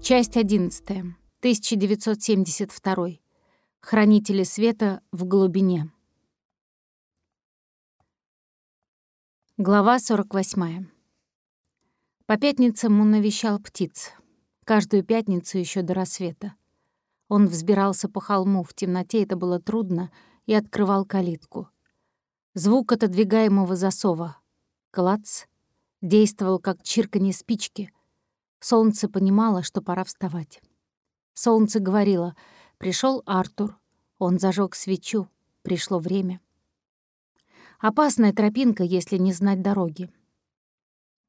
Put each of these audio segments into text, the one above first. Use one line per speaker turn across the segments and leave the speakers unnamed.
Часть 11. 1972. Хранители света в глубине. Глава 48. По пятницам он навещал птиц. Каждую пятницу еще до рассвета. Он взбирался по холму, в темноте это было трудно, и открывал калитку. Звук отодвигаемого засова. Клац. Действовал, как чирканье спички. Солнце понимало, что пора вставать. Солнце говорило, пришел Артур. Он зажег свечу. Пришло время. Опасная тропинка, если не знать дороги.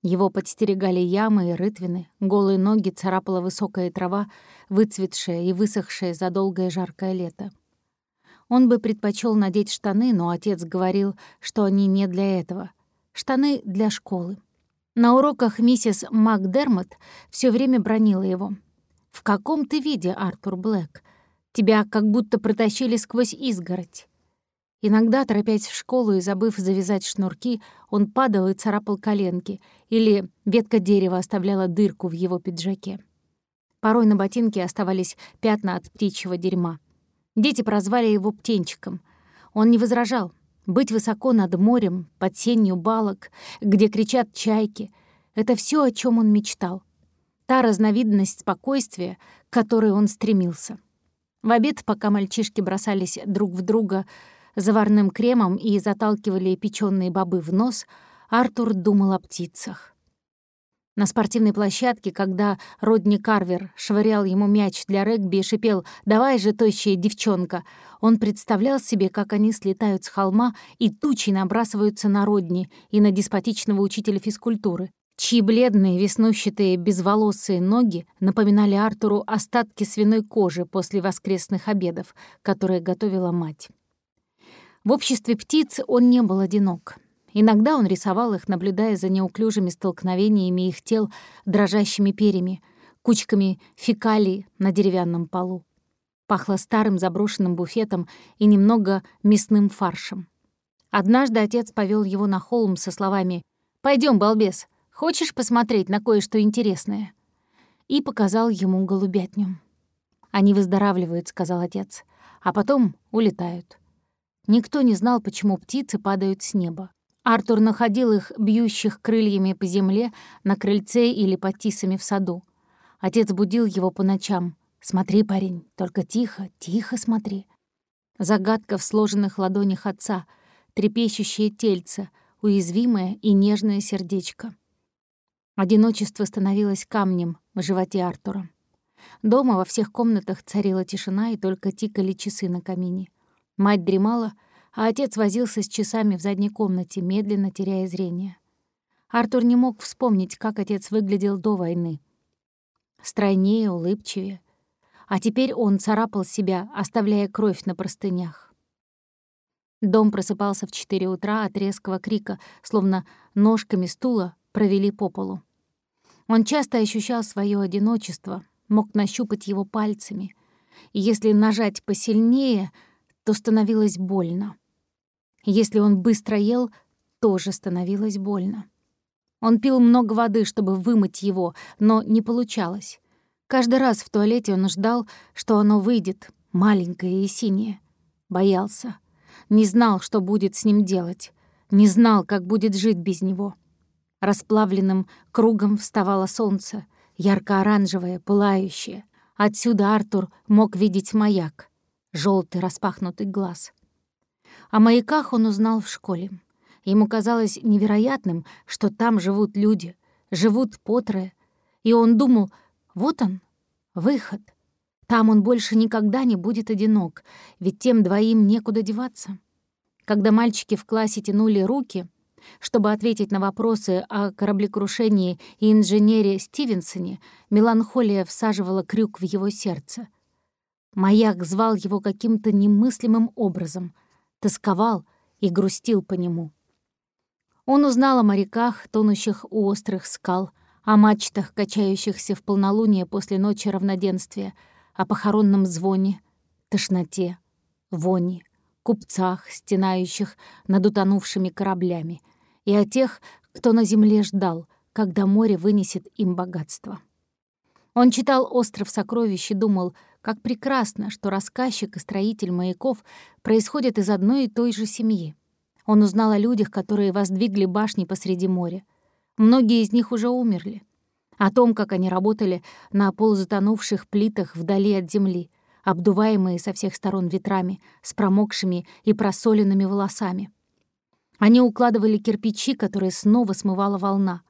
Его подстерегали ямы и рытвины, голые ноги царапала высокая трава, выцветшая и высохшая за долгое жаркое лето. Он бы предпочел надеть штаны, но отец говорил, что они не для этого. Штаны для школы. На уроках миссис МакДермот все время бронила его. «В каком ты виде, Артур Блэк? Тебя как будто протащили сквозь изгородь. Иногда, торопясь в школу и забыв завязать шнурки, он падал и царапал коленки, или ветка дерева оставляла дырку в его пиджаке. Порой на ботинке оставались пятна от птичьего дерьма. Дети прозвали его птенчиком. Он не возражал. Быть высоко над морем, под сенью балок, где кричат чайки — это все, о чем он мечтал. Та разновидность спокойствия, к которой он стремился. В обед, пока мальчишки бросались друг в друга — заварным кремом и заталкивали печёные бобы в нос, Артур думал о птицах. На спортивной площадке, когда Родни Карвер швырял ему мяч для регби и шипел «Давай же, тощая девчонка!», он представлял себе, как они слетают с холма и тучи набрасываются на Родни и на деспотичного учителя физкультуры, чьи бледные, веснущатые, безволосые ноги напоминали Артуру остатки свиной кожи после воскресных обедов, которые готовила мать. В обществе птиц он не был одинок. Иногда он рисовал их, наблюдая за неуклюжими столкновениями их тел дрожащими перьями, кучками фекалий на деревянном полу. Пахло старым заброшенным буфетом и немного мясным фаршем. Однажды отец повел его на холм со словами «Пойдем, балбес, хочешь посмотреть на кое-что интересное?» и показал ему голубятню. «Они выздоравливают», — сказал отец, — «а потом улетают». Никто не знал, почему птицы падают с неба. Артур находил их, бьющих крыльями по земле, на крыльце или под тисами в саду. Отец будил его по ночам. «Смотри, парень, только тихо, тихо смотри». Загадка в сложенных ладонях отца, трепещущее тельце, уязвимое и нежное сердечко. Одиночество становилось камнем в животе Артура. Дома во всех комнатах царила тишина, и только тикали часы на камине. Мать дремала, а отец возился с часами в задней комнате, медленно теряя зрение. Артур не мог вспомнить, как отец выглядел до войны. Стройнее, улыбчивее. А теперь он царапал себя, оставляя кровь на простынях. Дом просыпался в четыре утра от резкого крика, словно ножками стула провели по полу. Он часто ощущал свое одиночество, мог нащупать его пальцами. И если нажать посильнее — то становилось больно. Если он быстро ел, тоже становилось больно. Он пил много воды, чтобы вымыть его, но не получалось. Каждый раз в туалете он ждал, что оно выйдет, маленькое и синее. Боялся. Не знал, что будет с ним делать. Не знал, как будет жить без него. Расплавленным кругом вставало солнце, ярко-оранжевое, пылающее. Отсюда Артур мог видеть маяк желтый распахнутый глаз. О маяках он узнал в школе. Ему казалось невероятным, что там живут люди, живут потрое. И он думал, вот он, выход. Там он больше никогда не будет одинок, ведь тем двоим некуда деваться. Когда мальчики в классе тянули руки, чтобы ответить на вопросы о кораблекрушении и инженере Стивенсоне, меланхолия всаживала крюк в его сердце — Маяк звал его каким-то немыслимым образом, тосковал и грустил по нему. Он узнал о моряках, тонущих у острых скал, о мачтах, качающихся в полнолуние после ночи равноденствия, о похоронном звоне, тошноте, вони, купцах, стенающих над утонувшими кораблями, и о тех, кто на земле ждал, когда море вынесет им богатство. Он читал «Остров сокровищ» и думал, как прекрасно, что рассказчик и строитель маяков происходят из одной и той же семьи. Он узнал о людях, которые воздвигли башни посреди моря. Многие из них уже умерли. О том, как они работали на полузатонувших плитах вдали от земли, обдуваемые со всех сторон ветрами, с промокшими и просоленными волосами. Они укладывали кирпичи, которые снова смывала волна.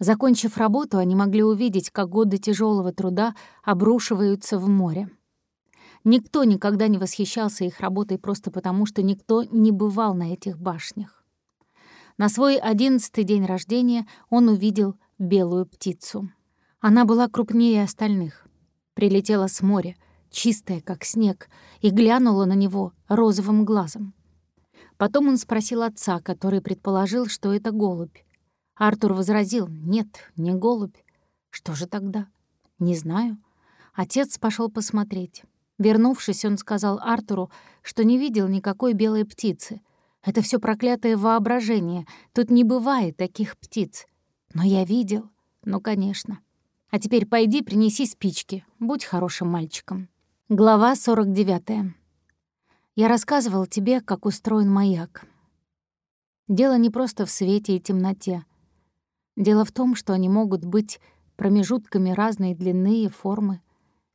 Закончив работу, они могли увидеть, как годы тяжелого труда обрушиваются в море. Никто никогда не восхищался их работой просто потому, что никто не бывал на этих башнях. На свой одиннадцатый день рождения он увидел белую птицу. Она была крупнее остальных. Прилетела с моря, чистая, как снег, и глянула на него розовым глазом. Потом он спросил отца, который предположил, что это голубь. Артур возразил, нет, не голубь. Что же тогда? Не знаю. Отец пошел посмотреть. Вернувшись, он сказал Артуру, что не видел никакой белой птицы. Это все проклятое воображение. Тут не бывает таких птиц. Но я видел. Ну, конечно. А теперь пойди принеси спички. Будь хорошим мальчиком. Глава 49. Я рассказывал тебе, как устроен маяк. Дело не просто в свете и темноте. Дело в том, что они могут быть промежутками разной длины и формы,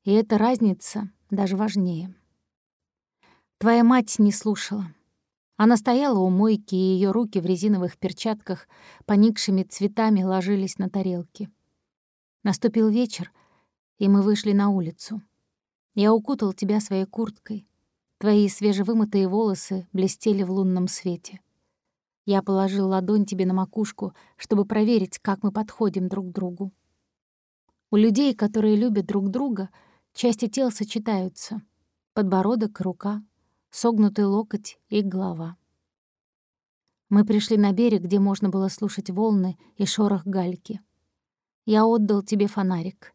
и эта разница даже важнее. Твоя мать не слушала. Она стояла у мойки, и ее руки в резиновых перчатках поникшими цветами ложились на тарелки. Наступил вечер, и мы вышли на улицу. Я укутал тебя своей курткой. Твои свежевымытые волосы блестели в лунном свете. Я положил ладонь тебе на макушку, чтобы проверить, как мы подходим друг к другу. У людей, которые любят друг друга, части тел сочетаются. Подбородок, рука, согнутый локоть и голова. Мы пришли на берег, где можно было слушать волны и шорох гальки. Я отдал тебе фонарик.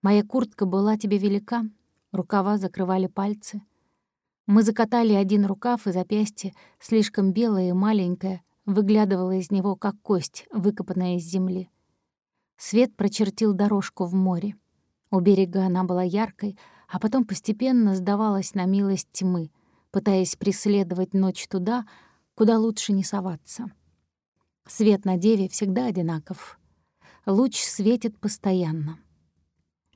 Моя куртка была тебе велика, рукава закрывали пальцы. Мы закатали один рукав, и запястье, слишком белое и маленькое, выглядывало из него, как кость, выкопанная из земли. Свет прочертил дорожку в море. У берега она была яркой, а потом постепенно сдавалась на милость тьмы, пытаясь преследовать ночь туда, куда лучше не соваться. Свет на деве всегда одинаков. Луч светит постоянно.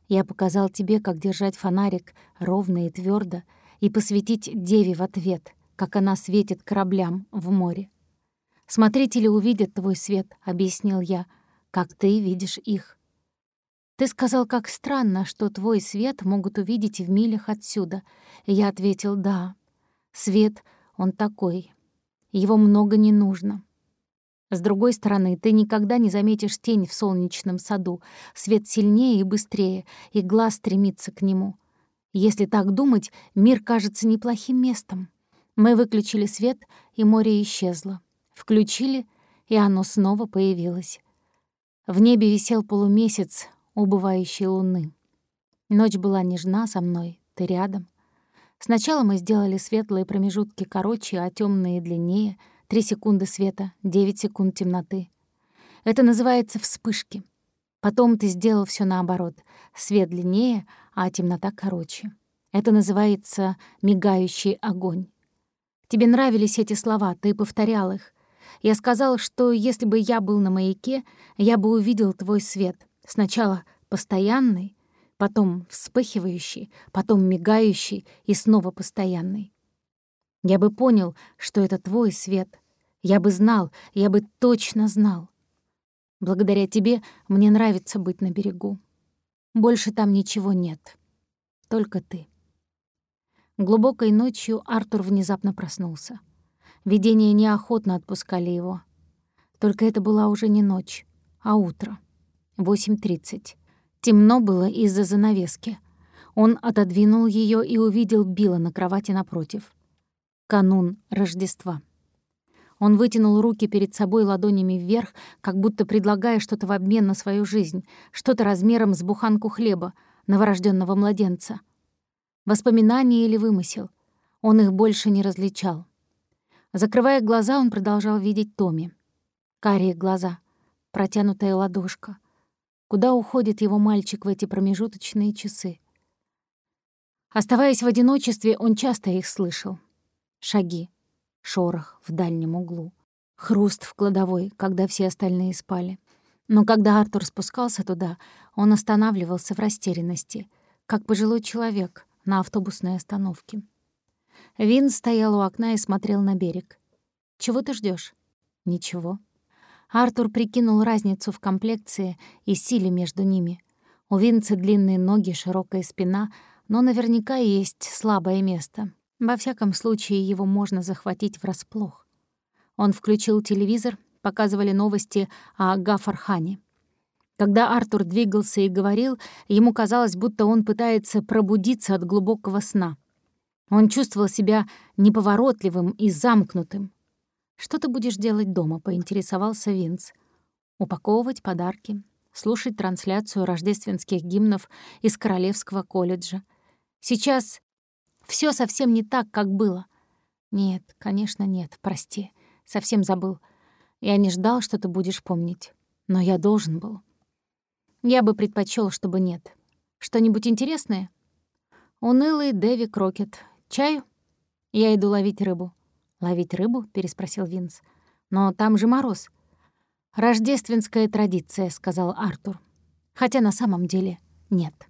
Я показал тебе, как держать фонарик ровно и твердо и посветить Деве в ответ, как она светит кораблям в море. «Смотрители увидят твой свет», — объяснил я, — «как ты видишь их». Ты сказал, как странно, что твой свет могут увидеть в милях отсюда. Я ответил «да». Свет, он такой. Его много не нужно. С другой стороны, ты никогда не заметишь тень в солнечном саду. Свет сильнее и быстрее, и глаз стремится к нему. Если так думать, мир кажется неплохим местом. Мы выключили свет, и море исчезло. Включили, и оно снова появилось. В небе висел полумесяц убывающей луны. Ночь была нежна со мной, ты рядом. Сначала мы сделали светлые промежутки короче, а темные длиннее — Три секунды света, девять секунд темноты. Это называется вспышки. Потом ты сделал все наоборот. Свет длиннее, а темнота короче. Это называется мигающий огонь. Тебе нравились эти слова, ты повторял их. Я сказал, что если бы я был на маяке, я бы увидел твой свет. Сначала постоянный, потом вспыхивающий, потом мигающий и снова постоянный. Я бы понял, что это твой свет. Я бы знал, я бы точно знал. Благодаря тебе мне нравится быть на берегу. Больше там ничего нет. Только ты. Глубокой ночью Артур внезапно проснулся. Видения неохотно отпускали его. Только это была уже не ночь, а утро. 8.30. Темно было из-за занавески. Он отодвинул ее и увидел Билла на кровати напротив канун Рождества. Он вытянул руки перед собой ладонями вверх, как будто предлагая что-то в обмен на свою жизнь, что-то размером с буханку хлеба, новорожденного младенца. Воспоминание или вымысел. Он их больше не различал. Закрывая глаза, он продолжал видеть Томи. Карие глаза, протянутая ладошка. Куда уходит его мальчик в эти промежуточные часы? Оставаясь в одиночестве, он часто их слышал. Шаги, шорох в дальнем углу, хруст в кладовой, когда все остальные спали. Но когда Артур спускался туда, он останавливался в растерянности, как пожилой человек на автобусной остановке. Вин стоял у окна и смотрел на берег. «Чего ты ждешь? «Ничего». Артур прикинул разницу в комплекции и силе между ними. У Винца длинные ноги, широкая спина, но наверняка есть слабое место. Во всяком случае, его можно захватить врасплох. Он включил телевизор, показывали новости о Гафархане. Когда Артур двигался и говорил, ему казалось, будто он пытается пробудиться от глубокого сна. Он чувствовал себя неповоротливым и замкнутым. «Что ты будешь делать дома?» — поинтересовался Винс. «Упаковывать подарки, слушать трансляцию рождественских гимнов из Королевского колледжа, Сейчас все совсем не так, как было. Нет, конечно, нет, прости. Совсем забыл. Я не ждал, что ты будешь помнить. Но я должен был. Я бы предпочел, чтобы нет. Что-нибудь интересное? Унылый Дэви Крокет. Чаю? Я иду ловить рыбу. «Ловить рыбу?» — переспросил Винс. «Но там же мороз». «Рождественская традиция», — сказал Артур. «Хотя на самом деле нет».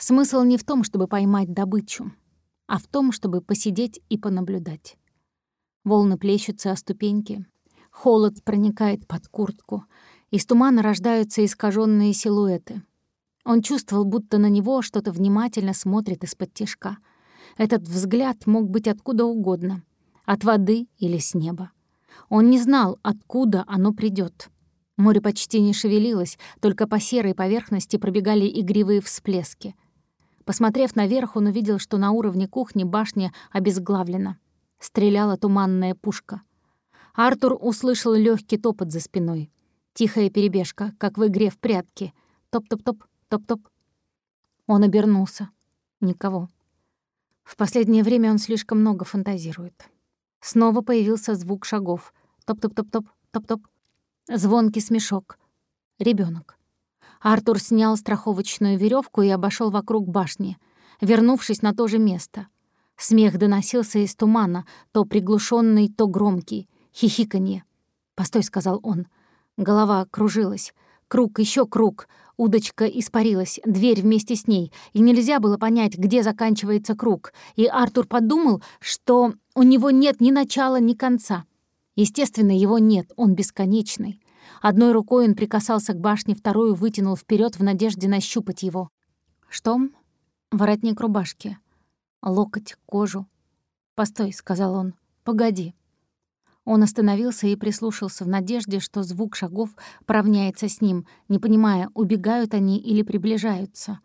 Смысл не в том, чтобы поймать добычу, а в том, чтобы посидеть и понаблюдать. Волны плещутся о ступеньки, холод проникает под куртку, из тумана рождаются искаженные силуэты. Он чувствовал, будто на него что-то внимательно смотрит из-под тишка. Этот взгляд мог быть откуда угодно — от воды или с неба. Он не знал, откуда оно придет. Море почти не шевелилось, только по серой поверхности пробегали игривые всплески — Посмотрев наверх, он увидел, что на уровне кухни башня обезглавлена. Стреляла туманная пушка. Артур услышал легкий топот за спиной. Тихая перебежка, как в игре в прятки. Топ-топ-топ, топ-топ. Он обернулся. Никого. В последнее время он слишком много фантазирует. Снова появился звук шагов. Топ-топ-топ-топ, топ-топ. Звонкий смешок. Ребенок. Артур снял страховочную веревку и обошел вокруг башни, вернувшись на то же место. Смех доносился из тумана, то приглушенный, то громкий. Хихиканье. «Постой», — сказал он. Голова кружилась. Круг, еще круг. Удочка испарилась, дверь вместе с ней, и нельзя было понять, где заканчивается круг. И Артур подумал, что у него нет ни начала, ни конца. Естественно, его нет, он бесконечный. Одной рукой он прикасался к башне, вторую вытянул вперед в надежде нащупать его. «Что?» «Воротник рубашки. Локоть, кожу». «Постой», — сказал он. «Погоди». Он остановился и прислушался в надежде, что звук шагов поравняется с ним, не понимая, убегают они или приближаются.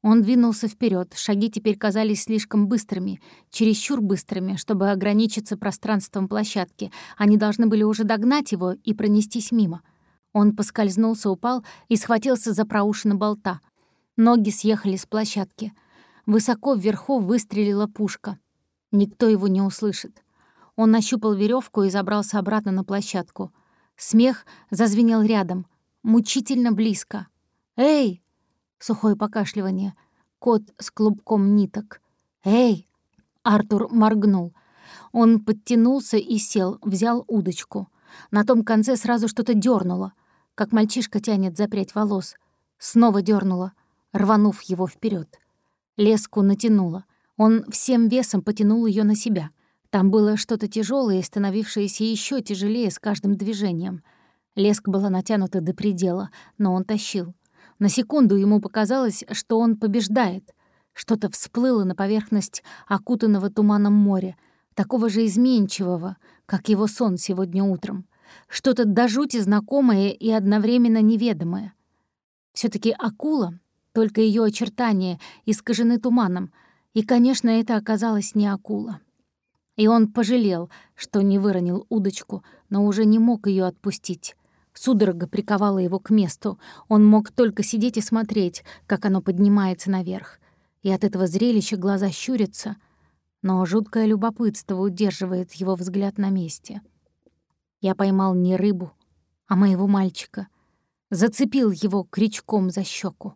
Он двинулся вперед. шаги теперь казались слишком быстрыми, чересчур быстрыми, чтобы ограничиться пространством площадки. Они должны были уже догнать его и пронестись мимо. Он поскользнулся, упал и схватился за проушины болта. Ноги съехали с площадки. Высоко вверху выстрелила пушка. Никто его не услышит. Он нащупал веревку и забрался обратно на площадку. Смех зазвенел рядом, мучительно близко. «Эй!» — сухое покашливание. Кот с клубком ниток. «Эй!» — Артур моргнул. Он подтянулся и сел, взял удочку. На том конце сразу что-то дернуло как мальчишка тянет запрять волос. Снова дернула, рванув его вперед. Леску натянула. Он всем весом потянул ее на себя. Там было что-то тяжелое, становившееся еще тяжелее с каждым движением. Леск была натянута до предела, но он тащил. На секунду ему показалось, что он побеждает. Что-то всплыло на поверхность окутанного туманом моря, такого же изменчивого, как его сон сегодня утром что-то до жути знакомое и одновременно неведомое. все таки акула, только ее очертания искажены туманом, и, конечно, это оказалось не акула. И он пожалел, что не выронил удочку, но уже не мог ее отпустить. Судорога приковала его к месту. Он мог только сидеть и смотреть, как оно поднимается наверх. И от этого зрелища глаза щурятся, но жуткое любопытство удерживает его взгляд на месте. Я поймал не рыбу, а моего мальчика. Зацепил его крючком за щеку.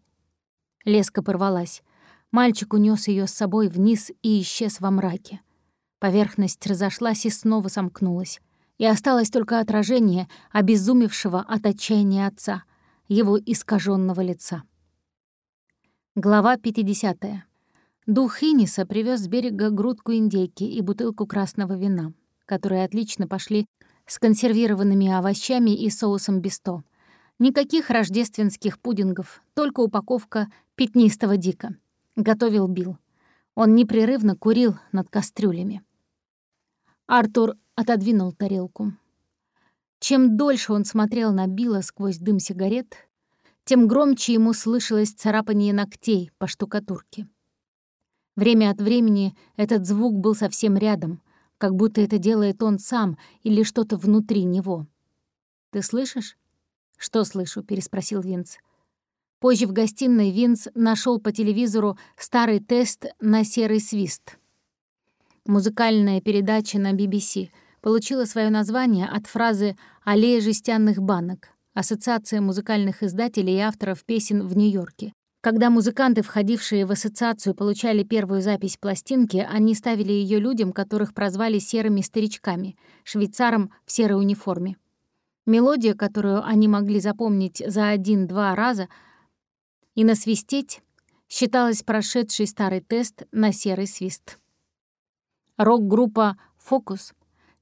Леска порвалась. Мальчик унес ее с собой вниз и исчез во мраке. Поверхность разошлась и снова сомкнулась. И осталось только отражение обезумевшего от отчаяния отца, его искаженного лица. Глава 50. Дух Хиниса привез с берега грудку индейки и бутылку красного вина, которые отлично пошли с консервированными овощами и соусом бесто. Никаких рождественских пудингов, только упаковка пятнистого дика. Готовил Билл. Он непрерывно курил над кастрюлями. Артур отодвинул тарелку. Чем дольше он смотрел на Билла сквозь дым сигарет, тем громче ему слышалось царапание ногтей по штукатурке. Время от времени этот звук был совсем рядом, как будто это делает он сам или что-то внутри него. «Ты слышишь?» «Что слышу?» — переспросил Винс. Позже в гостиной Винс нашел по телевизору старый тест на серый свист. Музыкальная передача на BBC получила свое название от фразы «Аллея жестяных банок» Ассоциация музыкальных издателей и авторов песен в Нью-Йорке. Когда музыканты, входившие в ассоциацию, получали первую запись пластинки, они ставили ее людям, которых прозвали серыми старичками, швейцарам в серой униформе. Мелодия, которую они могли запомнить за один-два раза и насвистеть, считалась прошедший старый тест на серый свист. Рок-группа «Фокус»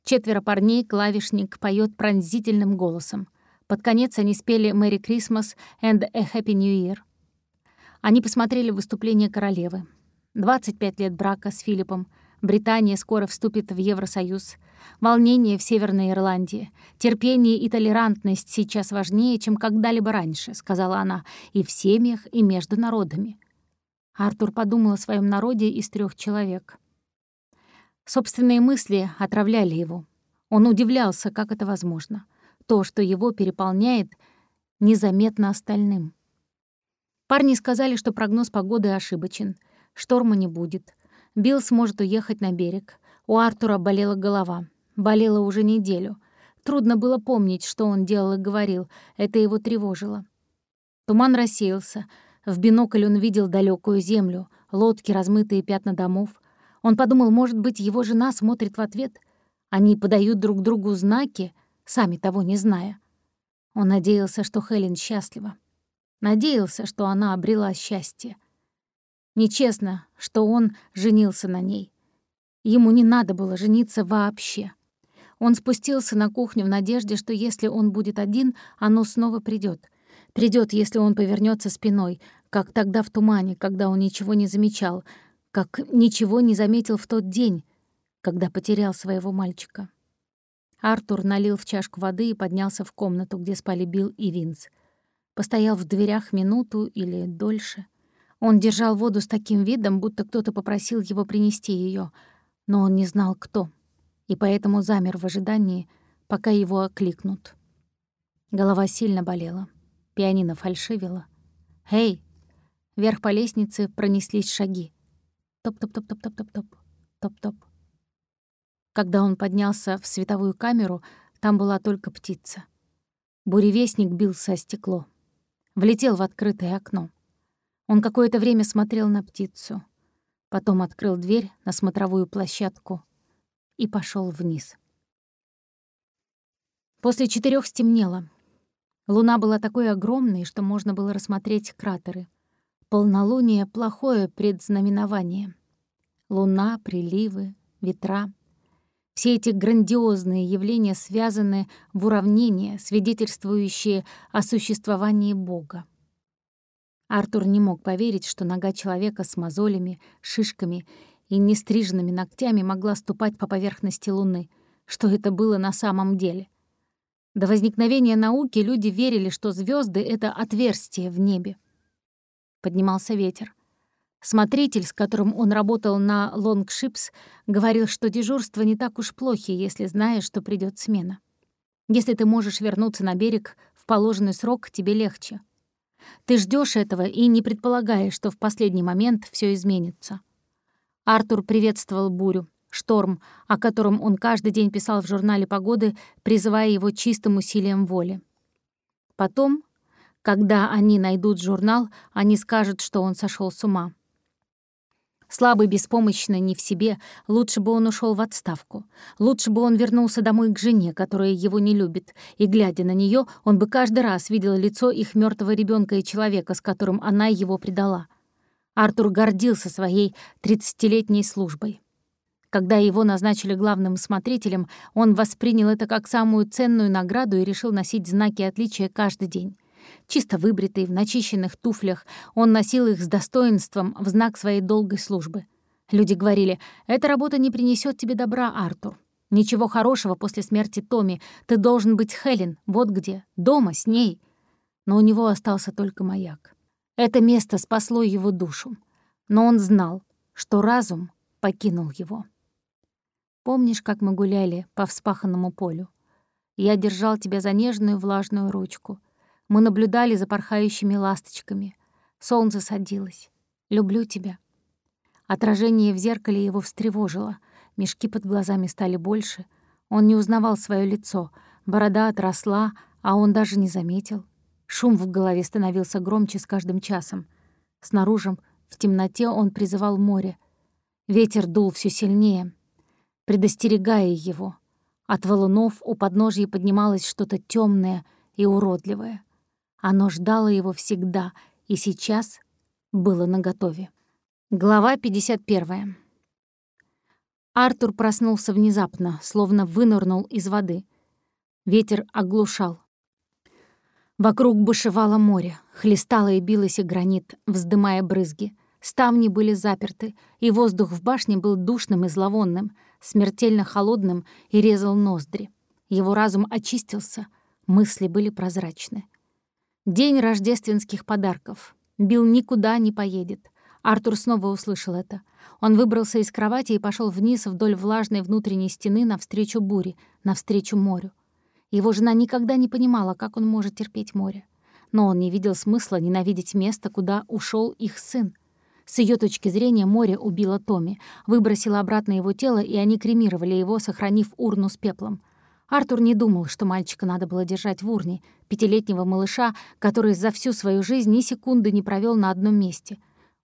Четверо парней, клавишник, поет пронзительным голосом. Под конец они спели «Merry Christmas and a Happy New Year». Они посмотрели выступление королевы. 25 лет брака с Филиппом. Британия скоро вступит в Евросоюз. Волнение в Северной Ирландии. Терпение и толерантность сейчас важнее, чем когда-либо раньше, сказала она, и в семьях, и между народами. Артур подумал о своем народе из трех человек. Собственные мысли отравляли его. Он удивлялся, как это возможно. То, что его переполняет, незаметно остальным. Парни сказали, что прогноз погоды ошибочен. Шторма не будет. Билл сможет уехать на берег. У Артура болела голова. Болела уже неделю. Трудно было помнить, что он делал и говорил. Это его тревожило. Туман рассеялся. В бинокль он видел далекую землю, лодки, размытые пятна домов. Он подумал, может быть, его жена смотрит в ответ. Они подают друг другу знаки, сами того не зная. Он надеялся, что Хелен счастлива. Надеялся, что она обрела счастье. Нечестно, что он женился на ней. Ему не надо было жениться вообще. Он спустился на кухню в надежде, что если он будет один, оно снова придет. Придет, если он повернется спиной, как тогда в тумане, когда он ничего не замечал, как ничего не заметил в тот день, когда потерял своего мальчика. Артур налил в чашку воды и поднялся в комнату, где спали Билл и Винс. Постоял в дверях минуту или дольше. Он держал воду с таким видом, будто кто-то попросил его принести ее, но он не знал, кто, и поэтому замер в ожидании, пока его окликнут. Голова сильно болела. Пианино фальшивило. «Эй!» Вверх по лестнице пронеслись шаги. Топ-топ-топ-топ-топ-топ. Топ-топ. Когда он поднялся в световую камеру, там была только птица. Буревестник бился о стекло влетел в открытое окно. Он какое-то время смотрел на птицу, потом открыл дверь на смотровую площадку и пошел вниз. После четырех стемнело. Луна была такой огромной, что можно было рассмотреть кратеры. Полнолуние — плохое предзнаменование. Луна, приливы, ветра все эти грандиозные явления связаны в уравнение, свидетельствующие о существовании Бога. Артур не мог поверить, что нога человека с мозолями, шишками и нестриженными ногтями могла ступать по поверхности Луны, что это было на самом деле. До возникновения науки люди верили, что звезды это отверстие в небе. Поднимался ветер. Смотритель, с которым он работал на Лонгшипс, говорил, что дежурство не так уж плохи, если знаешь, что придет смена. Если ты можешь вернуться на берег в положенный срок, тебе легче. Ты ждешь этого и не предполагаешь, что в последний момент все изменится. Артур приветствовал бурю. шторм, о котором он каждый день писал в журнале погоды, призывая его чистым усилием воли. Потом, когда они найдут журнал, они скажут, что он сошел с ума. Слабый, беспомощный, не в себе, лучше бы он ушел в отставку. Лучше бы он вернулся домой к жене, которая его не любит, и, глядя на нее, он бы каждый раз видел лицо их мертвого ребенка и человека, с которым она его предала. Артур гордился своей тридцатилетней службой. Когда его назначили главным смотрителем, он воспринял это как самую ценную награду и решил носить знаки отличия каждый день. Чисто выбритый, в начищенных туфлях, он носил их с достоинством в знак своей долгой службы. Люди говорили, «Эта работа не принесет тебе добра, Артур. Ничего хорошего после смерти Томи. Ты должен быть Хелен, вот где, дома, с ней». Но у него остался только маяк. Это место спасло его душу. Но он знал, что разум покинул его. Помнишь, как мы гуляли по вспаханному полю? Я держал тебя за нежную влажную ручку — мы наблюдали за порхающими ласточками. Солнце садилось. «Люблю тебя». Отражение в зеркале его встревожило. Мешки под глазами стали больше. Он не узнавал свое лицо. Борода отросла, а он даже не заметил. Шум в голове становился громче с каждым часом. Снаружи, в темноте, он призывал море. Ветер дул все сильнее, предостерегая его. От валунов у подножья поднималось что-то темное и уродливое. Оно ждало его всегда и сейчас было наготове. Глава 51. Артур проснулся внезапно, словно вынырнул из воды. Ветер оглушал. Вокруг бушевало море, хлестало и билось и гранит, вздымая брызги. Ставни были заперты, и воздух в башне был душным и зловонным, смертельно холодным и резал ноздри. Его разум очистился, мысли были прозрачны. День рождественских подарков. Билл никуда не поедет. Артур снова услышал это. Он выбрался из кровати и пошел вниз вдоль влажной внутренней стены навстречу буре, навстречу морю. Его жена никогда не понимала, как он может терпеть море. Но он не видел смысла ненавидеть место, куда ушел их сын. С ее точки зрения море убило Томми, выбросило обратно его тело, и они кремировали его, сохранив урну с пеплом. Артур не думал, что мальчика надо было держать в урне, пятилетнего малыша, который за всю свою жизнь ни секунды не провел на одном месте.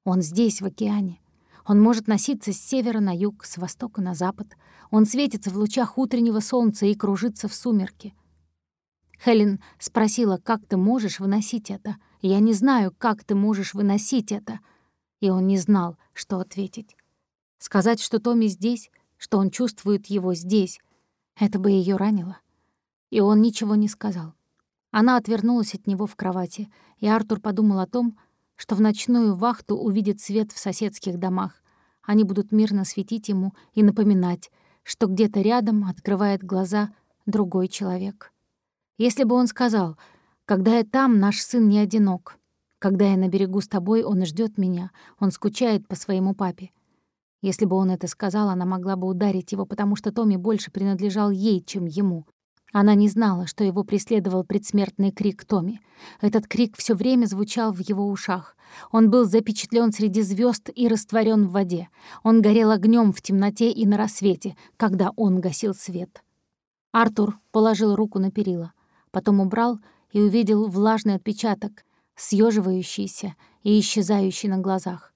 Он здесь, в океане. Он может носиться с севера на юг, с востока на запад. Он светится в лучах утреннего солнца и кружится в сумерке. Хелен спросила, как ты можешь выносить это? Я не знаю, как ты можешь выносить это. И он не знал, что ответить. Сказать, что Томми здесь, что он чувствует его здесь, это бы ее ранило. И он ничего не сказал. Она отвернулась от него в кровати, и Артур подумал о том, что в ночную вахту увидит свет в соседских домах. Они будут мирно светить ему и напоминать, что где-то рядом открывает глаза другой человек. Если бы он сказал, «Когда я там, наш сын не одинок. Когда я на берегу с тобой, он ждет меня, он скучает по своему папе. Если бы он это сказал, она могла бы ударить его, потому что Томми больше принадлежал ей, чем ему. Она не знала, что его преследовал предсмертный крик Томми. Этот крик все время звучал в его ушах. Он был запечатлен среди звезд и растворен в воде. Он горел огнем в темноте и на рассвете, когда он гасил свет. Артур положил руку на перила, потом убрал и увидел влажный отпечаток, съеживающийся и исчезающий на глазах.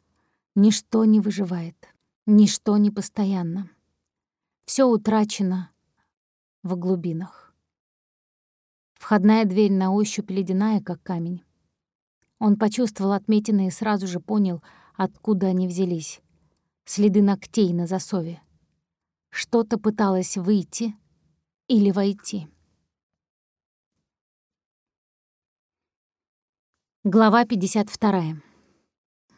Ничто не выживает. Ничто не постоянно. Все утрачено в глубинах. Входная дверь на ощупь ледяная, как камень. Он почувствовал отметины и сразу же понял, откуда они взялись. Следы ногтей на засове. Что-то пыталось выйти или войти. Глава 52.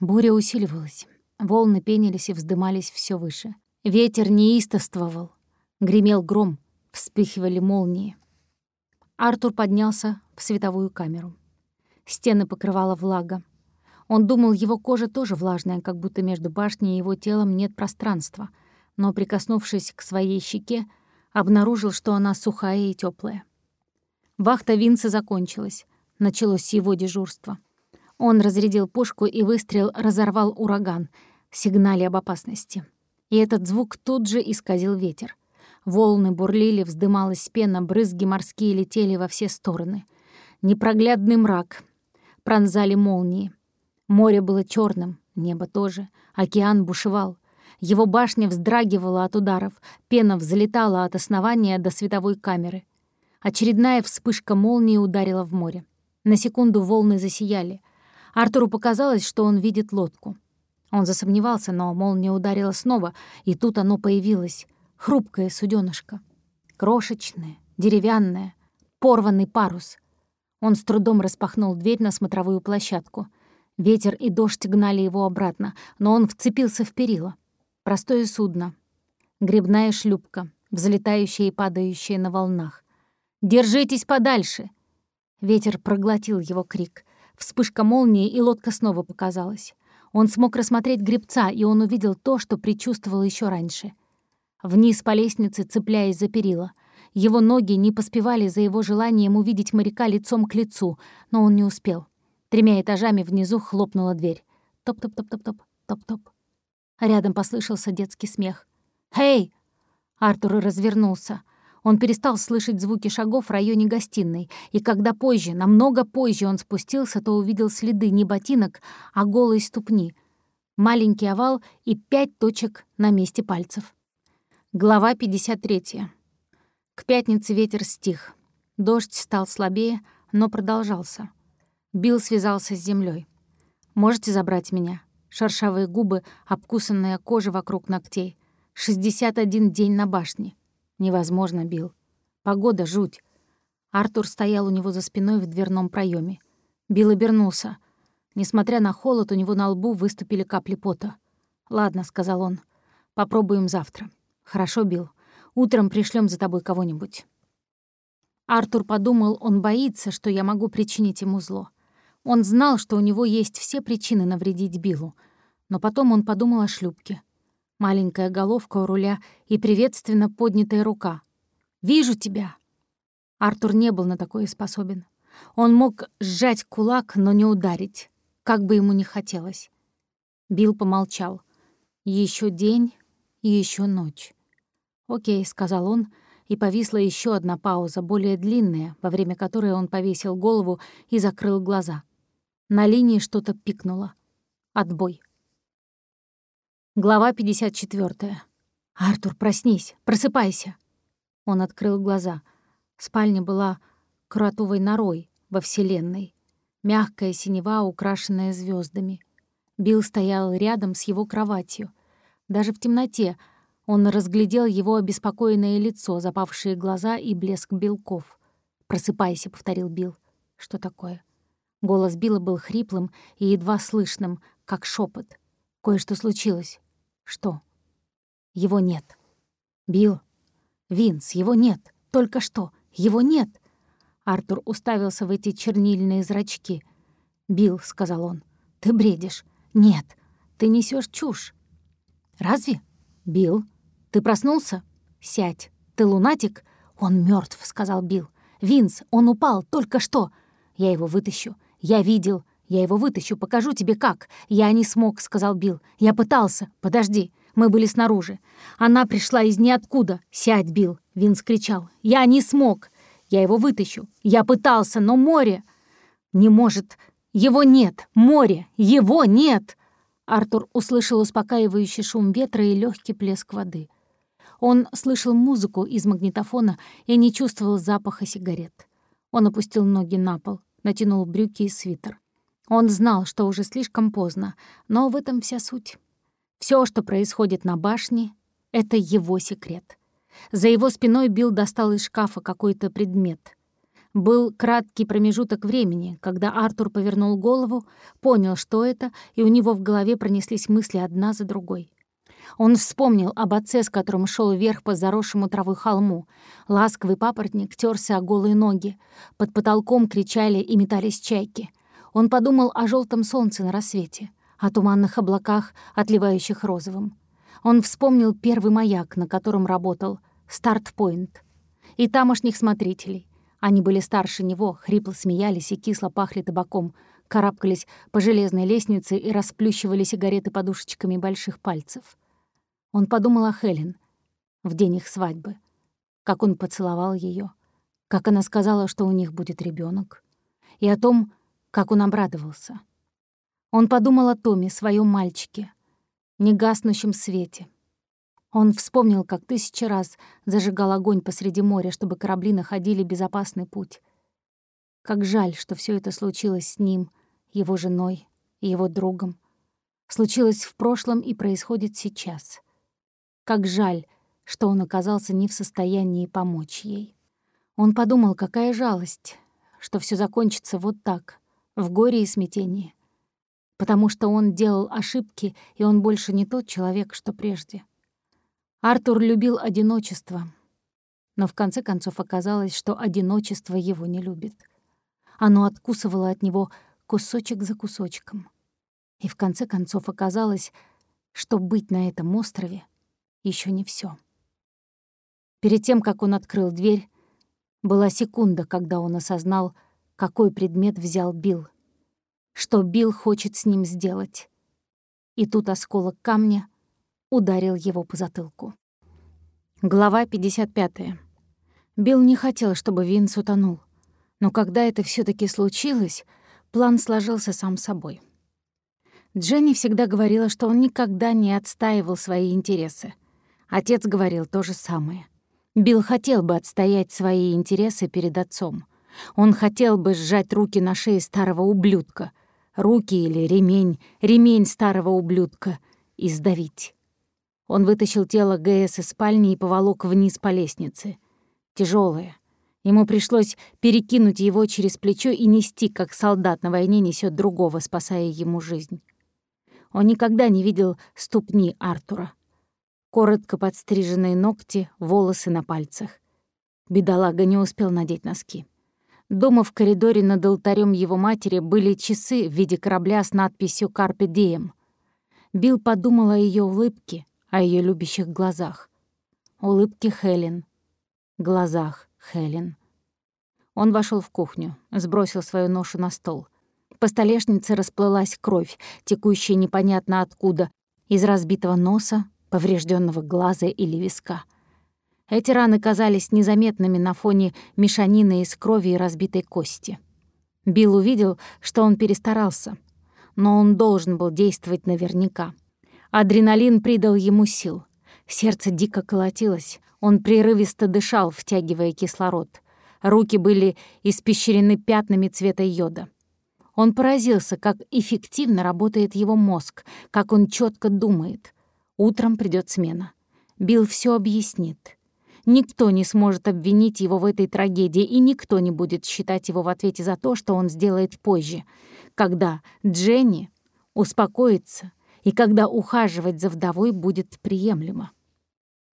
Буря усиливалась. Волны пенились и вздымались все выше. Ветер неистовствовал. Гремел гром, вспыхивали молнии. Артур поднялся в световую камеру. Стены покрывала влага. Он думал, его кожа тоже влажная, как будто между башней и его телом нет пространства, но, прикоснувшись к своей щеке, обнаружил, что она сухая и теплая. Вахта Винса закончилась. Началось его дежурство. Он разрядил пушку, и выстрел разорвал ураган — сигнале об опасности. И этот звук тут же исказил ветер. Волны бурлили, вздымалась пена, брызги морские летели во все стороны. Непроглядный мрак. Пронзали молнии. Море было черным, небо тоже. Океан бушевал. Его башня вздрагивала от ударов, пена взлетала от основания до световой камеры. Очередная вспышка молнии ударила в море. На секунду волны засияли. Артуру показалось, что он видит лодку. Он засомневался, но молния ударила снова, и тут оно появилось. Хрупкое суденышко. Крошечное, деревянное, порванный парус. Он с трудом распахнул дверь на смотровую площадку. Ветер и дождь гнали его обратно, но он вцепился в перила. Простое судно. Грибная шлюпка, взлетающая и падающая на волнах. «Держитесь подальше!» Ветер проглотил его крик. Вспышка молнии, и лодка снова показалась. Он смог рассмотреть гребца, и он увидел то, что предчувствовал еще раньше. Вниз по лестнице, цепляясь за перила. Его ноги не поспевали за его желанием увидеть моряка лицом к лицу, но он не успел. Тремя этажами внизу хлопнула дверь. Топ-топ-топ-топ-топ, топ-топ. Рядом послышался детский смех. «Эй!» Артур развернулся. Он перестал слышать звуки шагов в районе гостиной, и когда позже, намного позже он спустился, то увидел следы не ботинок, а голой ступни. Маленький овал и пять точек на месте пальцев. Глава 53. К пятнице ветер стих. Дождь стал слабее, но продолжался. Билл связался с землей. «Можете забрать меня?» Шершавые губы, обкусанная кожа вокруг ногтей. 61 день на башне. Невозможно, Билл. Погода — жуть. Артур стоял у него за спиной в дверном проеме. Билл обернулся. Несмотря на холод, у него на лбу выступили капли пота. «Ладно», — сказал он. «Попробуем завтра». «Хорошо, Билл. Утром пришлем за тобой кого-нибудь». Артур подумал, он боится, что я могу причинить ему зло. Он знал, что у него есть все причины навредить Биллу. Но потом он подумал о шлюпке маленькая головка у руля и приветственно поднятая рука. «Вижу тебя!» Артур не был на такое способен. Он мог сжать кулак, но не ударить, как бы ему ни хотелось. Билл помолчал. Еще день и еще ночь. «Окей», — сказал он, и повисла еще одна пауза, более длинная, во время которой он повесил голову и закрыл глаза. На линии что-то пикнуло. Отбой. Глава 54. «Артур, проснись, просыпайся!» Он открыл глаза. Спальня была кротовой норой во Вселенной. Мягкая синева, украшенная звездами. Билл стоял рядом с его кроватью. Даже в темноте он разглядел его обеспокоенное лицо, запавшие глаза и блеск белков. «Просыпайся», — повторил Билл. «Что такое?» Голос Билла был хриплым и едва слышным, как шепот. Кое-что случилось. Что? Его нет. Билл. Винс, его нет. Только что. Его нет. Артур уставился в эти чернильные зрачки. «Билл», — сказал он, — «ты бредишь». «Нет, ты несешь чушь». «Разве?» «Билл, ты проснулся?» «Сядь. Ты лунатик?» «Он мертв, сказал Билл. «Винс, он упал только что. Я его вытащу. Я видел. «Я его вытащу, покажу тебе как». «Я не смог», — сказал Билл. «Я пытался. Подожди. Мы были снаружи. Она пришла из ниоткуда. Сядь, Билл!» — Винс кричал. «Я не смог. Я его вытащу. Я пытался, но море...» «Не может. Его нет. Море. Его нет!» Артур услышал успокаивающий шум ветра и легкий плеск воды. Он слышал музыку из магнитофона и не чувствовал запаха сигарет. Он опустил ноги на пол, натянул брюки и свитер. Он знал, что уже слишком поздно, но в этом вся суть. Все, что происходит на башне, — это его секрет. За его спиной Билл достал из шкафа какой-то предмет. Был краткий промежуток времени, когда Артур повернул голову, понял, что это, и у него в голове пронеслись мысли одна за другой. Он вспомнил об отце, с которым шел вверх по заросшему травой холму. Ласковый папоротник терся о голые ноги. Под потолком кричали и метались чайки — он подумал о желтом солнце на рассвете, о туманных облаках, отливающих розовым. Он вспомнил первый маяк, на котором работал, Старт-Пойнт, и тамошних смотрителей. Они были старше него, хрипло смеялись и кисло пахли табаком, карабкались по железной лестнице и расплющивали сигареты подушечками больших пальцев. Он подумал о Хелен в день их свадьбы, как он поцеловал ее, как она сказала, что у них будет ребенок, и о том, как он обрадовался. Он подумал о Томе, своем мальчике, негаснущем свете. Он вспомнил, как тысячи раз зажигал огонь посреди моря, чтобы корабли находили безопасный путь. Как жаль, что все это случилось с ним, его женой его другом. Случилось в прошлом и происходит сейчас. Как жаль, что он оказался не в состоянии помочь ей. Он подумал, какая жалость, что все закончится вот так, в горе и смятении потому что он делал ошибки, и он больше не тот человек, что прежде. Артур любил одиночество, но в конце концов оказалось, что одиночество его не любит. Оно откусывало от него кусочек за кусочком. И в конце концов оказалось, что быть на этом острове еще не все. Перед тем, как он открыл дверь, была секунда, когда он осознал, какой предмет взял Билл что Билл хочет с ним сделать. И тут осколок камня ударил его по затылку. Глава 55. Билл не хотел, чтобы Винс утонул. Но когда это все таки случилось, план сложился сам собой. Дженни всегда говорила, что он никогда не отстаивал свои интересы. Отец говорил то же самое. Билл хотел бы отстоять свои интересы перед отцом. Он хотел бы сжать руки на шее старого ублюдка, руки или ремень, ремень старого ублюдка, и сдавить. Он вытащил тело ГС из спальни и поволок вниз по лестнице. Тяжелое. Ему пришлось перекинуть его через плечо и нести, как солдат на войне несет другого, спасая ему жизнь. Он никогда не видел ступни Артура. Коротко подстриженные ногти, волосы на пальцах. Бедолага не успел надеть носки. Дома в коридоре над алтарем его матери были часы в виде корабля с надписью «Карпе Дием». Билл подумал о ее улыбке, о ее любящих глазах. Улыбке Хелен. Глазах Хелен. Он вошел в кухню, сбросил свою ношу на стол. По столешнице расплылась кровь, текущая непонятно откуда, из разбитого носа, поврежденного глаза или виска — эти раны казались незаметными на фоне мешанины из крови и разбитой кости. Билл увидел, что он перестарался, но он должен был действовать наверняка. Адреналин придал ему сил. Сердце дико колотилось, он прерывисто дышал, втягивая кислород. Руки были испещрены пятнами цвета йода. Он поразился, как эффективно работает его мозг, как он четко думает. Утром придет смена. Билл все объяснит. Никто не сможет обвинить его в этой трагедии, и никто не будет считать его в ответе за то, что он сделает позже, когда Дженни успокоится и когда ухаживать за вдовой будет приемлемо.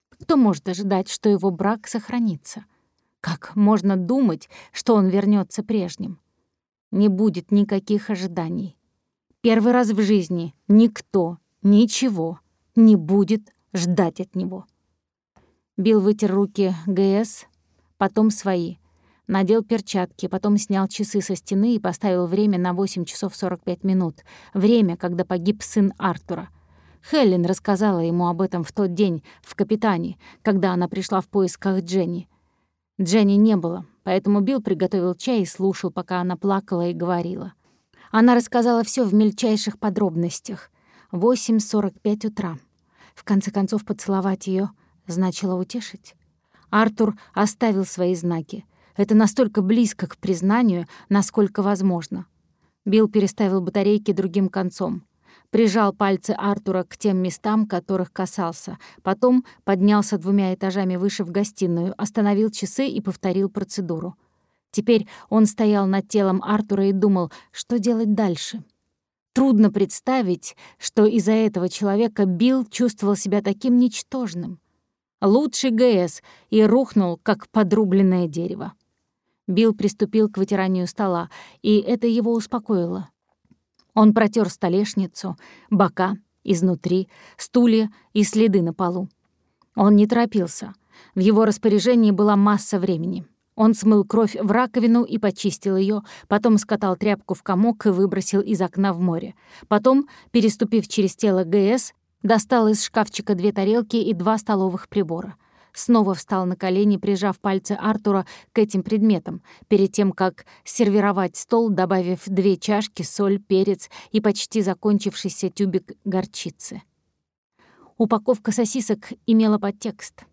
Кто может ожидать, что его брак сохранится? Как можно думать, что он вернется прежним? Не будет никаких ожиданий. Первый раз в жизни никто, ничего не будет ждать от него. Билл вытер руки ГС, потом свои. Надел перчатки, потом снял часы со стены и поставил время на 8 часов 45 минут. Время, когда погиб сын Артура. Хелен рассказала ему об этом в тот день в «Капитане», когда она пришла в поисках Дженни. Дженни не было, поэтому Билл приготовил чай и слушал, пока она плакала и говорила. Она рассказала все в мельчайших подробностях. 8.45 утра. В конце концов, поцеловать ее значило утешить. Артур оставил свои знаки. Это настолько близко к признанию, насколько возможно. Билл переставил батарейки другим концом. Прижал пальцы Артура к тем местам, которых касался. Потом поднялся двумя этажами выше в гостиную, остановил часы и повторил процедуру. Теперь он стоял над телом Артура и думал, что делать дальше. Трудно представить, что из-за этого человека Билл чувствовал себя таким ничтожным лучший ГС, и рухнул, как подрубленное дерево. Билл приступил к вытиранию стола, и это его успокоило. Он протер столешницу, бока, изнутри, стулья и следы на полу. Он не торопился. В его распоряжении была масса времени. Он смыл кровь в раковину и почистил ее, потом скатал тряпку в комок и выбросил из окна в море. Потом, переступив через тело ГС, Достал из шкафчика две тарелки и два столовых прибора. Снова встал на колени, прижав пальцы Артура к этим предметам, перед тем, как сервировать стол, добавив две чашки, соль, перец и почти закончившийся тюбик горчицы. Упаковка сосисок имела подтекст.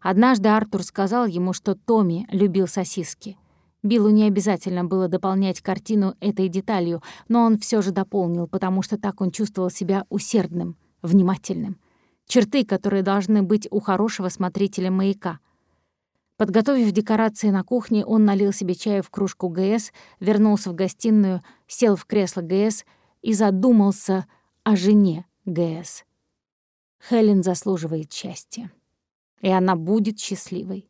Однажды Артур сказал ему, что Томми любил сосиски. Биллу не обязательно было дополнять картину этой деталью, но он все же дополнил, потому что так он чувствовал себя усердным, внимательным. Черты, которые должны быть у хорошего смотрителя маяка. Подготовив декорации на кухне, он налил себе чаю в кружку ГС, вернулся в гостиную, сел в кресло ГС и задумался о жене ГС. Хелен заслуживает счастья. И она будет счастливой.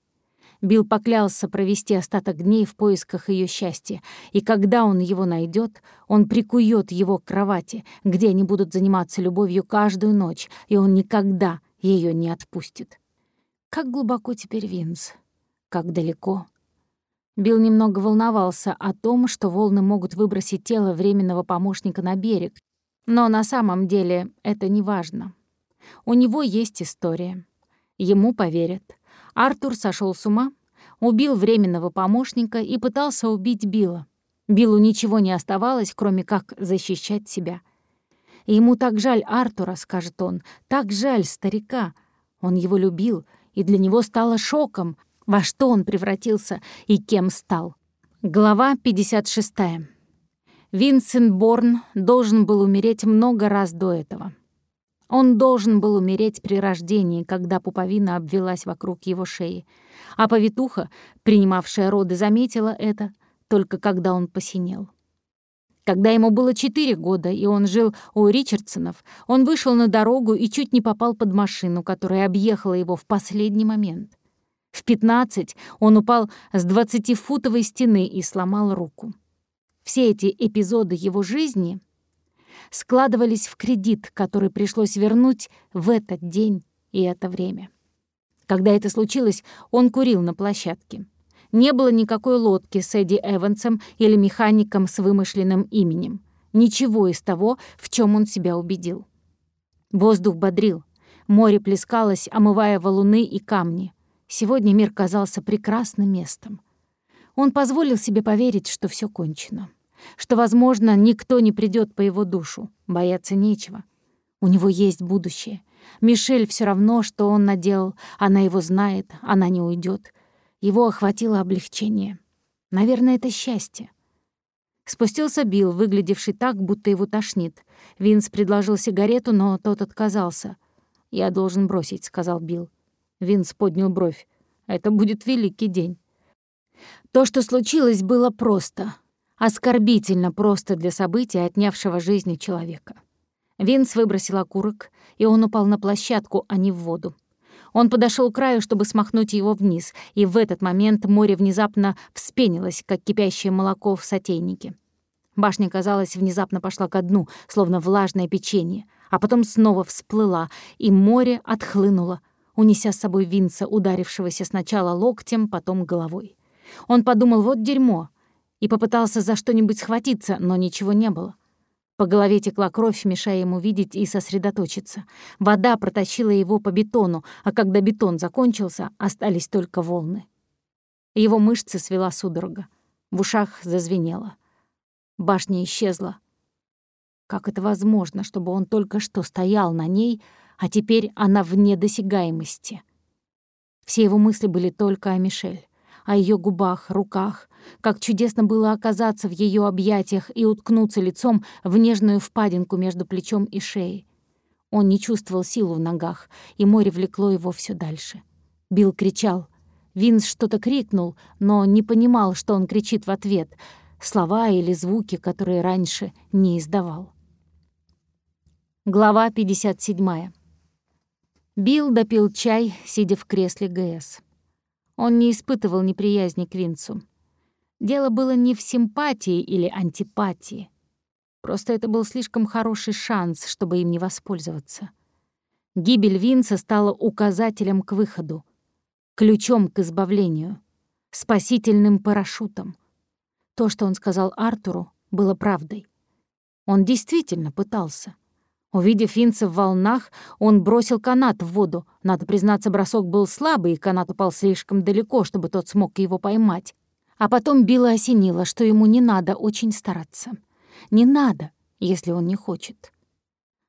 Билл поклялся провести остаток дней в поисках ее счастья, и когда он его найдет, он прикует его к кровати, где они будут заниматься любовью каждую ночь, и он никогда ее не отпустит. Как глубоко теперь Винс? Как далеко? Билл немного волновался о том, что волны могут выбросить тело временного помощника на берег, но на самом деле это не важно. У него есть история. Ему поверят. Артур сошел с ума, убил временного помощника и пытался убить Билла. Биллу ничего не оставалось, кроме как защищать себя. ему так жаль Артура, скажет он, так жаль старика. Он его любил, и для него стало шоком, во что он превратился и кем стал. Глава 56. Винсент Борн должен был умереть много раз до этого. Он должен был умереть при рождении, когда пуповина обвелась вокруг его шеи. А повитуха, принимавшая роды, заметила это только когда он посинел. Когда ему было четыре года, и он жил у Ричардсонов, он вышел на дорогу и чуть не попал под машину, которая объехала его в последний момент. В пятнадцать он упал с двадцатифутовой стены и сломал руку. Все эти эпизоды его жизни складывались в кредит, который пришлось вернуть в этот день и это время. Когда это случилось, он курил на площадке. Не было никакой лодки с Эдди Эвансом или механиком с вымышленным именем. Ничего из того, в чем он себя убедил. Воздух бодрил. Море плескалось, омывая валуны и камни. Сегодня мир казался прекрасным местом. Он позволил себе поверить, что все кончено что, возможно, никто не придет по его душу, бояться нечего. У него есть будущее. Мишель все равно, что он наделал, она его знает, она не уйдет. Его охватило облегчение. Наверное, это счастье. Спустился Билл, выглядевший так, будто его тошнит. Винс предложил сигарету, но тот отказался. «Я должен бросить», — сказал Билл. Винс поднял бровь. «Это будет великий день». То, что случилось, было просто. Оскорбительно просто для события, отнявшего жизни человека. Винс выбросил окурок, и он упал на площадку, а не в воду. Он подошел к краю, чтобы смахнуть его вниз, и в этот момент море внезапно вспенилось, как кипящее молоко в сотейнике. Башня, казалось, внезапно пошла ко дну, словно влажное печенье, а потом снова всплыла, и море отхлынуло, унеся с собой Винса, ударившегося сначала локтем, потом головой. Он подумал, вот дерьмо, и попытался за что-нибудь схватиться, но ничего не было. По голове текла кровь, мешая ему видеть и сосредоточиться. Вода протащила его по бетону, а когда бетон закончился, остались только волны. Его мышцы свела судорога. В ушах зазвенело. Башня исчезла. Как это возможно, чтобы он только что стоял на ней, а теперь она вне досягаемости? Все его мысли были только о Мишель о ее губах, руках. Как чудесно было оказаться в ее объятиях и уткнуться лицом в нежную впадинку между плечом и шеей. Он не чувствовал силу в ногах, и море влекло его все дальше. Билл кричал. Винс что-то крикнул, но не понимал, что он кричит в ответ, слова или звуки, которые раньше не издавал. Глава 57. Билл допил чай, сидя в кресле ГС. Он не испытывал неприязни к Винцу. Дело было не в симпатии или антипатии. Просто это был слишком хороший шанс, чтобы им не воспользоваться. Гибель Винца стала указателем к выходу, ключом к избавлению, спасительным парашютом. То, что он сказал Артуру, было правдой. Он действительно пытался. Увидев Винца в волнах, он бросил канат в воду. Надо признаться, бросок был слабый, и канат упал слишком далеко, чтобы тот смог его поймать. А потом Билла осенило, что ему не надо очень стараться. Не надо, если он не хочет.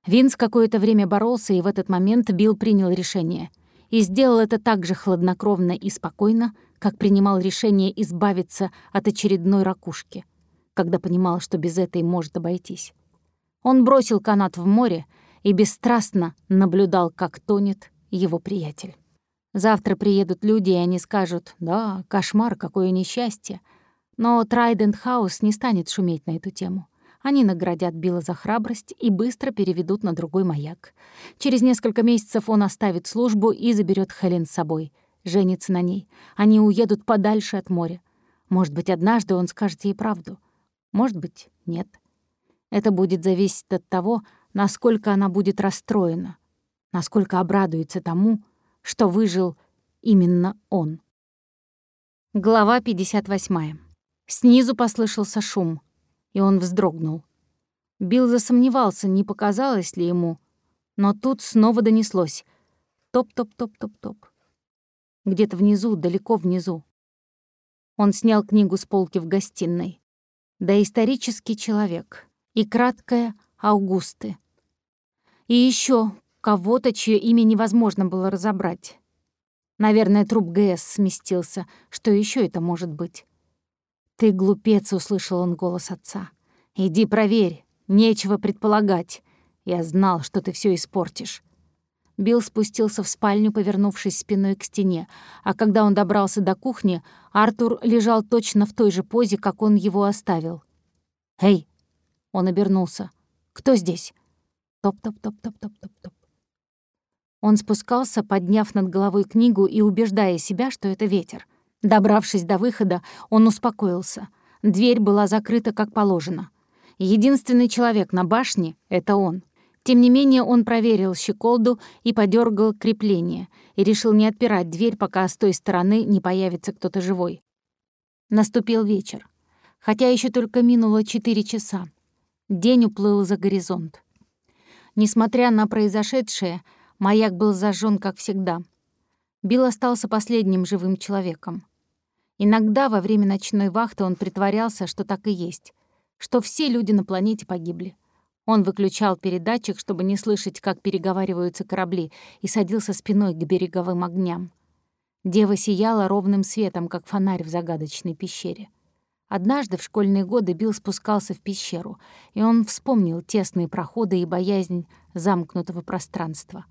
Винс какое-то время боролся, и в этот момент Билл принял решение. И сделал это так же хладнокровно и спокойно, как принимал решение избавиться от очередной ракушки, когда понимал, что без этой может обойтись. Он бросил канат в море и бесстрастно наблюдал, как тонет его приятель. Завтра приедут люди, и они скажут, «Да, кошмар, какое несчастье». Но Трайдент Хаус не станет шуметь на эту тему. Они наградят Билла за храбрость и быстро переведут на другой маяк. Через несколько месяцев он оставит службу и заберет Хелен с собой. Женится на ней. Они уедут подальше от моря. Может быть, однажды он скажет ей правду. Может быть, нет. Это будет зависеть от того, насколько она будет расстроена, насколько обрадуется тому, что выжил именно он. Глава 58. Снизу послышался шум, и он вздрогнул. Билл засомневался, не показалось ли ему, но тут снова донеслось. Топ-топ-топ-топ-топ. Где-то внизу, далеко внизу. Он снял книгу с полки в гостиной. «Доисторический человек» и краткое «Аугусты». И еще кого-то, чье имя невозможно было разобрать. Наверное, труп ГС сместился. Что еще это может быть? «Ты глупец», — услышал он голос отца. «Иди проверь. Нечего предполагать. Я знал, что ты все испортишь». Билл спустился в спальню, повернувшись спиной к стене, а когда он добрался до кухни, Артур лежал точно в той же позе, как он его оставил. «Эй, он обернулся. «Кто здесь?» Топ-топ-топ-топ-топ-топ-топ. Он спускался, подняв над головой книгу и убеждая себя, что это ветер. Добравшись до выхода, он успокоился. Дверь была закрыта как положено. Единственный человек на башне — это он. Тем не менее, он проверил щеколду и подергал крепление и решил не отпирать дверь, пока с той стороны не появится кто-то живой. Наступил вечер. Хотя еще только минуло четыре часа. День уплыл за горизонт. Несмотря на произошедшее, маяк был зажжен, как всегда. Билл остался последним живым человеком. Иногда во время ночной вахты он притворялся, что так и есть, что все люди на планете погибли. Он выключал передатчик, чтобы не слышать, как переговариваются корабли, и садился спиной к береговым огням. Дева сияла ровным светом, как фонарь в загадочной пещере. Однажды в школьные годы Билл спускался в пещеру, и он вспомнил тесные проходы и боязнь замкнутого пространства.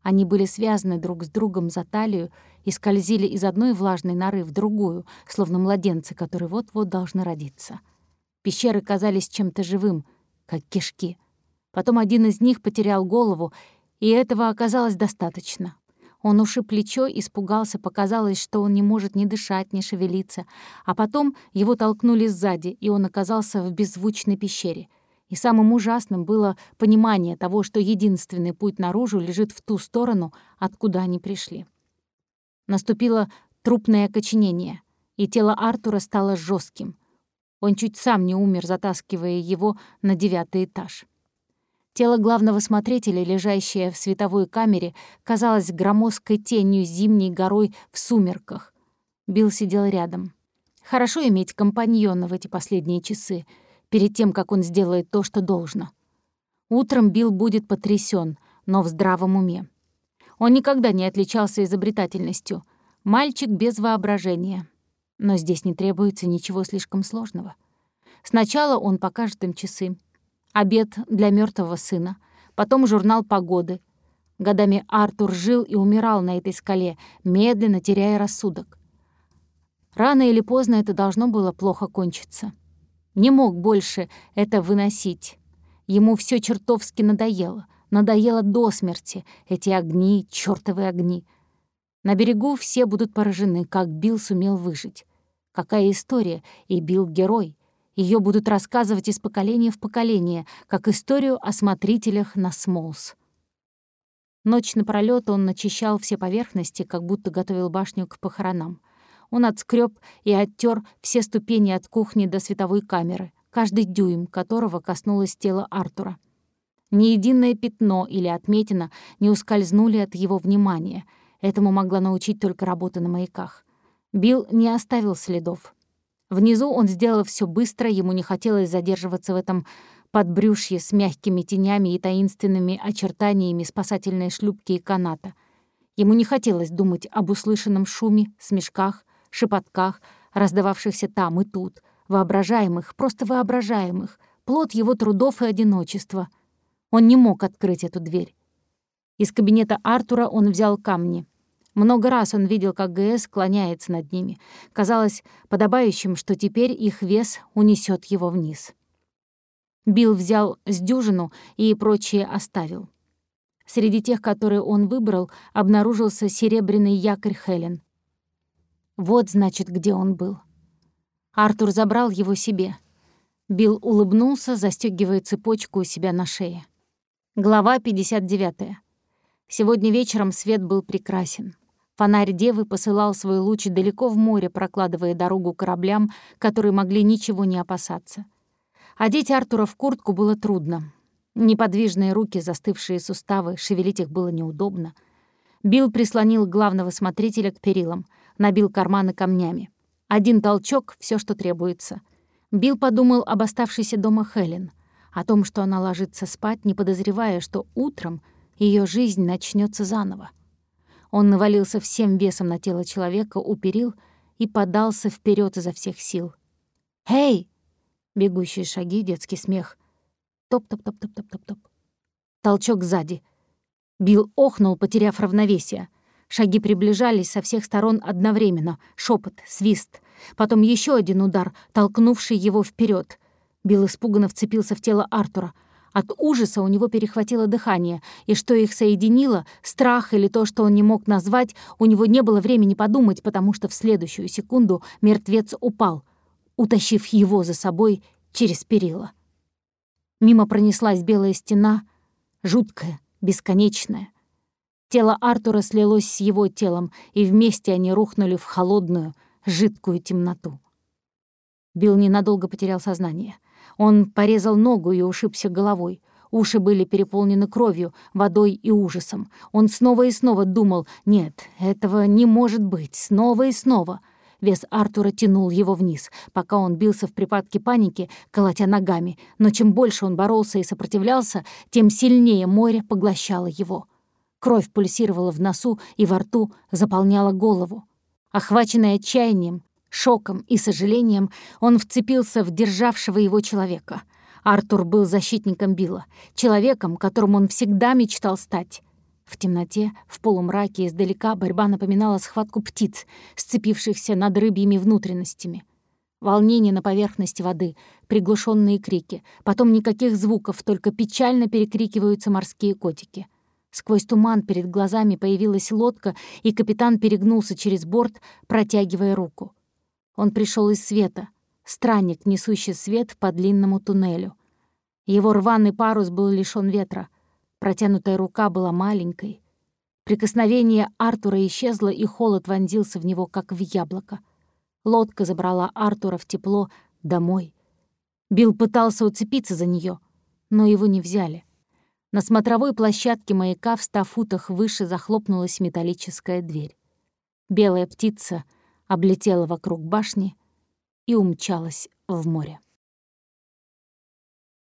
Они были связаны друг с другом за талию и скользили из одной влажной норы в другую, словно младенцы, которые вот-вот должны родиться. Пещеры казались чем-то живым, как кишки. Потом один из них потерял голову, и этого оказалось достаточно. Он ушиб плечо, испугался, показалось, что он не может ни дышать, ни шевелиться. А потом его толкнули сзади, и он оказался в беззвучной пещере. И самым ужасным было понимание того, что единственный путь наружу лежит в ту сторону, откуда они пришли. Наступило трупное окоченение, и тело Артура стало жестким. Он чуть сам не умер, затаскивая его на девятый этаж. Тело главного смотрителя, лежащее в световой камере, казалось громоздкой тенью зимней горой в сумерках. Билл сидел рядом. Хорошо иметь компаньона в эти последние часы, перед тем, как он сделает то, что должно. Утром Билл будет потрясен, но в здравом уме. Он никогда не отличался изобретательностью. Мальчик без воображения. Но здесь не требуется ничего слишком сложного. Сначала он покажет им часы обед для мертвого сына, потом журнал погоды. Годами Артур жил и умирал на этой скале, медленно теряя рассудок. Рано или поздно это должно было плохо кончиться. Не мог больше это выносить. Ему все чертовски надоело. Надоело до смерти эти огни, чёртовы огни. На берегу все будут поражены, как Билл сумел выжить. Какая история, и Билл — герой. Ее будут рассказывать из поколения в поколение, как историю о смотрителях на Смолс. Ночь напролёт он начищал все поверхности, как будто готовил башню к похоронам. Он отскреб и оттер все ступени от кухни до световой камеры, каждый дюйм которого коснулось тела Артура. Ни единое пятно или отметина не ускользнули от его внимания. Этому могла научить только работа на маяках. Билл не оставил следов. Внизу он сделал все быстро, ему не хотелось задерживаться в этом подбрюшье с мягкими тенями и таинственными очертаниями спасательной шлюпки и каната. Ему не хотелось думать об услышанном шуме, смешках, шепотках, раздававшихся там и тут, воображаемых, просто воображаемых, плод его трудов и одиночества. Он не мог открыть эту дверь. Из кабинета Артура он взял камни. Много раз он видел, как ГС склоняется над ними. Казалось подобающим, что теперь их вес унесет его вниз. Билл взял с дюжину и прочие оставил. Среди тех, которые он выбрал, обнаружился серебряный якорь Хелен. Вот, значит, где он был. Артур забрал его себе. Билл улыбнулся, застегивая цепочку у себя на шее. Глава 59. Сегодня вечером свет был прекрасен. Фонарь Девы посылал свой луч далеко в море, прокладывая дорогу кораблям, которые могли ничего не опасаться. Одеть Артура в куртку было трудно. Неподвижные руки, застывшие суставы, шевелить их было неудобно. Билл прислонил главного смотрителя к перилам, набил карманы камнями. Один толчок — все, что требуется. Билл подумал об оставшейся дома Хелен, о том, что она ложится спать, не подозревая, что утром ее жизнь начнется заново. Он навалился всем весом на тело человека у перил и подался вперед изо всех сил. «Эй!» Бегущие шаги, детский смех. Топ-топ-топ-топ-топ-топ-топ. Толчок сзади. Билл охнул, потеряв равновесие. Шаги приближались со всех сторон одновременно. Шепот, свист. Потом еще один удар, толкнувший его вперед. Билл испуганно вцепился в тело Артура. От ужаса у него перехватило дыхание, и что их соединило, страх или то, что он не мог назвать, у него не было времени подумать, потому что в следующую секунду мертвец упал — утащив его за собой через перила. Мимо пронеслась белая стена, жуткая, бесконечная. Тело Артура слилось с его телом, и вместе они рухнули в холодную, жидкую темноту. Билл ненадолго потерял сознание. Он порезал ногу и ушибся головой. Уши были переполнены кровью, водой и ужасом. Он снова и снова думал, нет, этого не может быть, снова и снова — Вес Артура тянул его вниз, пока он бился в припадке паники, колотя ногами, но чем больше он боролся и сопротивлялся, тем сильнее море поглощало его. Кровь пульсировала в носу и во рту заполняла голову. Охваченный отчаянием, шоком и сожалением, он вцепился в державшего его человека. Артур был защитником Билла, человеком, которым он всегда мечтал стать. В темноте, в полумраке издалека борьба напоминала схватку птиц, сцепившихся над рыбьими внутренностями. Волнение на поверхности воды, приглушенные крики, потом никаких звуков, только печально перекрикиваются морские котики. Сквозь туман перед глазами появилась лодка, и капитан перегнулся через борт, протягивая руку. Он пришел из света, странник, несущий свет по длинному туннелю. Его рваный парус был лишён ветра, Протянутая рука была маленькой. Прикосновение Артура исчезло, и холод вонзился в него, как в яблоко. Лодка забрала Артура в тепло домой. Билл пытался уцепиться за нее, но его не взяли. На смотровой площадке маяка в ста футах выше захлопнулась металлическая дверь. Белая птица облетела вокруг башни и умчалась в море.